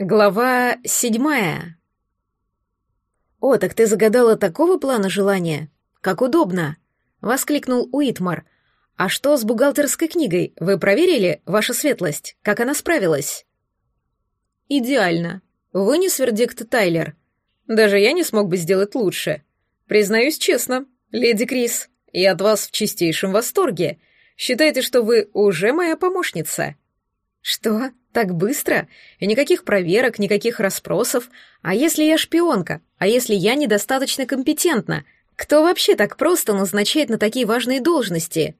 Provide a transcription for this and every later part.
Глава седьмая. «О, так ты загадала такого плана желания? Как удобно!» — воскликнул Уитмар. «А что с бухгалтерской книгой? Вы проверили, ваша светлость? Как она справилась?» «Идеально. Вынес вердикт Тайлер. Даже я не смог бы сделать лучше. Признаюсь честно, леди Крис, я от вас в чистейшем восторге. Считайте, что вы уже моя помощница». «Что? Так быстро? И никаких проверок, никаких расспросов? А если я шпионка? А если я недостаточно компетентна? Кто вообще так просто назначает на такие важные должности?»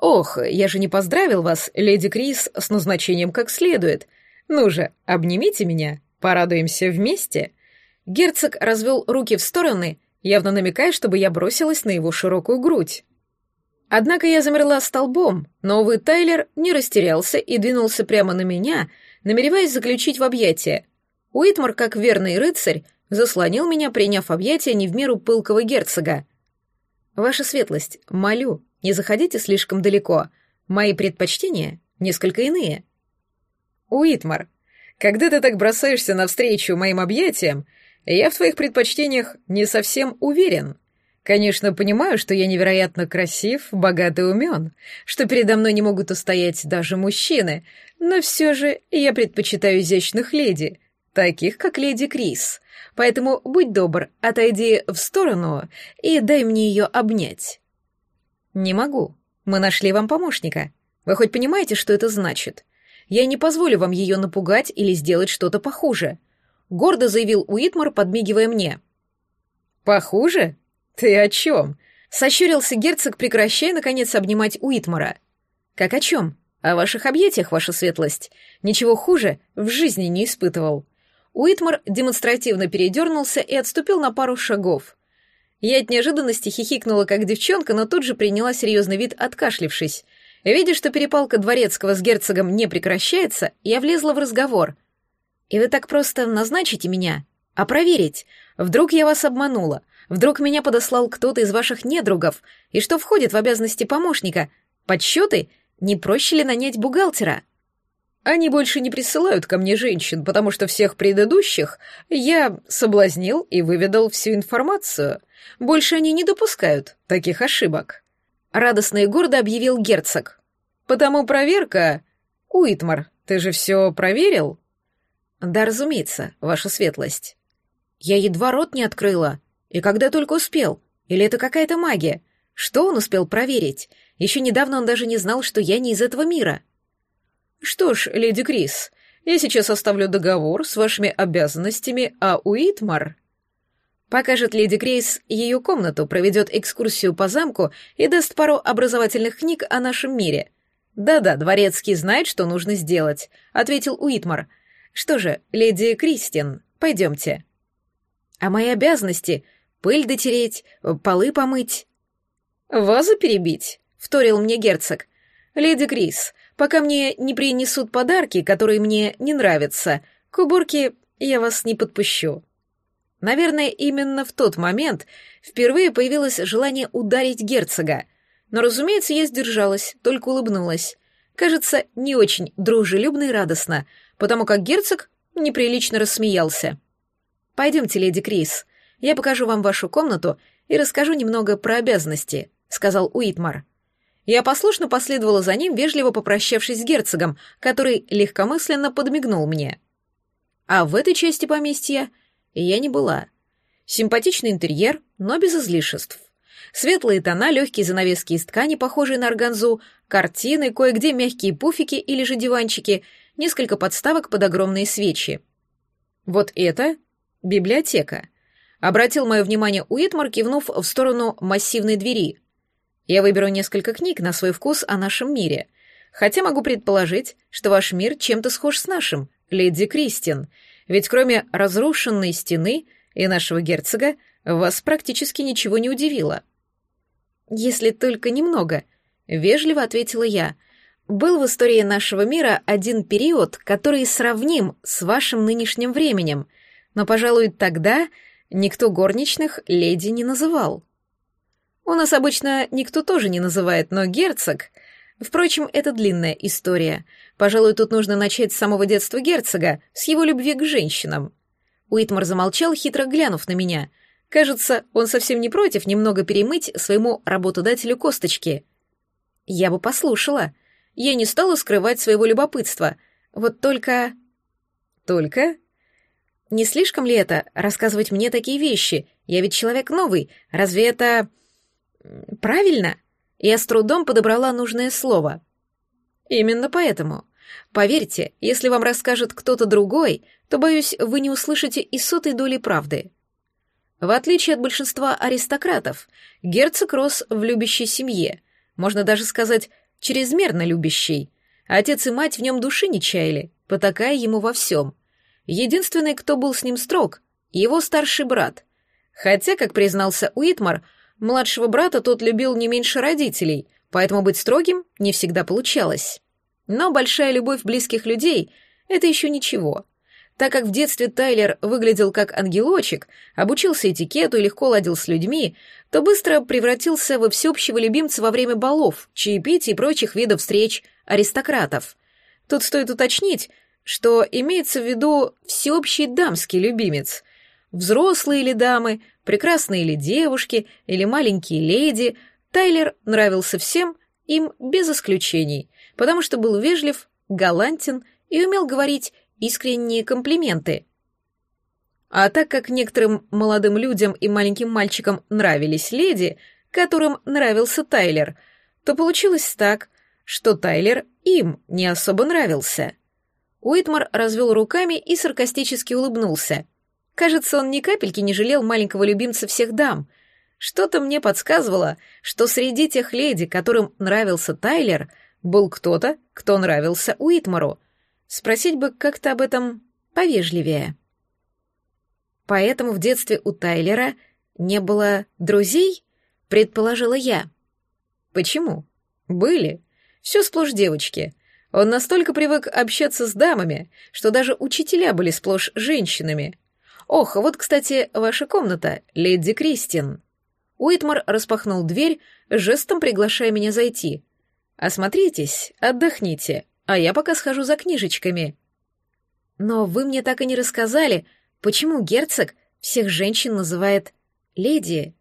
«Ох, я же не поздравил вас, леди Крис, с назначением как следует. Ну же, обнимите меня, порадуемся вместе». Герцог развел руки в стороны, явно намекая, чтобы я бросилась на его широкую грудь. Однако я замерла столбом, но, увы, Тайлер не растерялся и двинулся прямо на меня, намереваясь заключить в объятия. Уитмар, как верный рыцарь, заслонил меня, приняв объятия не в меру пылкого герцога. «Ваша светлость, молю, не заходите слишком далеко. Мои предпочтения несколько иные». «Уитмар, когда ты так бросаешься навстречу моим объятиям, я в твоих предпочтениях не совсем уверен», Конечно, понимаю, что я невероятно красив, богат и умен, что передо мной не могут устоять даже мужчины, но все же я предпочитаю изящных леди, таких как леди Крис. Поэтому будь добр, отойди в сторону и дай мне ее обнять. Не могу. Мы нашли вам помощника. Вы хоть понимаете, что это значит? Я не позволю вам ее напугать или сделать что-то похуже. Гордо заявил Уитмар, подмигивая мне. Похуже? «Ты о чем?» — сощурился герцог, прекращая, наконец, обнимать Уитмара. «Как о чем? О ваших объятиях, ваша светлость. Ничего хуже в жизни не испытывал». Уитмар демонстративно передернулся и отступил на пару шагов. Я от неожиданности хихикнула, как девчонка, но тут же приняла серьезный вид, откашлившись. Видя, что перепалка дворецкого с герцогом не прекращается, я влезла в разговор. «И вы так просто назначите меня? А проверить? Вдруг я вас обманула? Вдруг меня подослал кто-то из ваших недругов, и что входит в обязанности помощника? Подсчеты? Не проще ли нанять бухгалтера? Они больше не присылают ко мне женщин, потому что всех предыдущих я соблазнил и выведал всю информацию. Больше они не допускают таких ошибок. Радостно и гордо объявил герцог. Потому проверка... Уитмар, ты же все проверил? Да, разумеется, ваша светлость. Я едва рот не открыла. И когда только успел? Или это какая-то магия? Что он успел проверить? Еще недавно он даже не знал, что я не из этого мира. Что ж, леди Крис, я сейчас оставлю договор с вашими обязанностями, а Уитмар покажет леди Крис ее комнату, проведет экскурсию по замку и даст пару образовательных книг о нашем мире. Да-да, дворецкий знает, что нужно сделать, ответил Уитмар. Что же, леди Кристин, пойдемте. А мои обязанности Пыль дотереть, полы помыть. «Вазу перебить?» — вторил мне герцог. «Леди Крис, пока мне не принесут подарки, которые мне не нравятся, к уборке я вас не подпущу». Наверное, именно в тот момент впервые появилось желание ударить герцога. Но, разумеется, я сдержалась, только улыбнулась. Кажется, не очень дружелюбно и радостно, потому как герцог неприлично рассмеялся. «Пойдемте, леди Крис», я покажу вам вашу комнату и расскажу немного про обязанности», — сказал Уитмар. Я послушно последовала за ним, вежливо попрощавшись с герцогом, который легкомысленно подмигнул мне. А в этой части поместья я не была. Симпатичный интерьер, но без излишеств. Светлые тона, легкие занавески из ткани, похожие на органзу, картины, кое-где мягкие пуфики или же диванчики, несколько подставок под огромные свечи. Вот это библиотека. Обратил мое внимание Уитмар, кивнув в сторону массивной двери. Я выберу несколько книг на свой вкус о нашем мире. Хотя могу предположить, что ваш мир чем-то схож с нашим, леди Кристин. Ведь кроме разрушенной стены и нашего герцога, вас практически ничего не удивило. Если только немного, вежливо ответила я. Был в истории нашего мира один период, который сравним с вашим нынешним временем, но, пожалуй, тогда Никто горничных леди не называл. У нас обычно никто тоже не называет, но герцог... Впрочем, это длинная история. Пожалуй, тут нужно начать с самого детства герцога, с его любви к женщинам. Уитмар замолчал, хитро глянув на меня. Кажется, он совсем не против немного перемыть своему работодателю косточки. Я бы послушала. Я не стала скрывать своего любопытства. Вот только... Только? Не слишком ли это, рассказывать мне такие вещи? Я ведь человек новый. Разве это... правильно? Я с трудом подобрала нужное слово. Именно поэтому. Поверьте, если вам расскажет кто-то другой, то, боюсь, вы не услышите и сотой доли правды. В отличие от большинства аристократов, герцог рос в любящей семье, можно даже сказать, чрезмерно любящей. Отец и мать в нем души не чаяли, потакая ему во всем. Единственный, кто был с ним строг, его старший брат. Хотя, как признался Уитмар, Младшего брата тот любил не меньше родителей, поэтому быть строгим не всегда получалось. Но большая любовь близких людей — это еще ничего. Так как в детстве Тайлер выглядел как ангелочек, обучился этикету и легко ладил с людьми, то быстро превратился во всеобщего любимца во время балов, чаепитий и прочих видов встреч аристократов. Тут стоит уточнить, что имеется в виду всеобщий дамский любимец. Взрослые ли дамы, прекрасные ли девушки или маленькие леди, Тайлер нравился всем, им без исключений, потому что был вежлив, галантен и умел говорить искренние комплименты. А так как некоторым молодым людям и маленьким мальчикам нравились леди, которым нравился Тайлер, то получилось так, что Тайлер им не особо нравился. Уитмар развел руками и саркастически улыбнулся — Кажется, он ни капельки не жалел маленького любимца всех дам. Что-то мне подсказывало, что среди тех леди, которым нравился Тайлер, был кто-то, кто нравился Уитмару. Спросить бы как-то об этом повежливее. Поэтому в детстве у Тайлера не было друзей, предположила я. Почему? Были. Все сплошь девочки. Он настолько привык общаться с дамами, что даже учителя были сплошь женщинами. «Ох, вот, кстати, ваша комната, леди Кристин». Уитмар распахнул дверь, жестом приглашая меня зайти. «Осмотритесь, отдохните, а я пока схожу за книжечками». «Но вы мне так и не рассказали, почему герцог всех женщин называет леди?»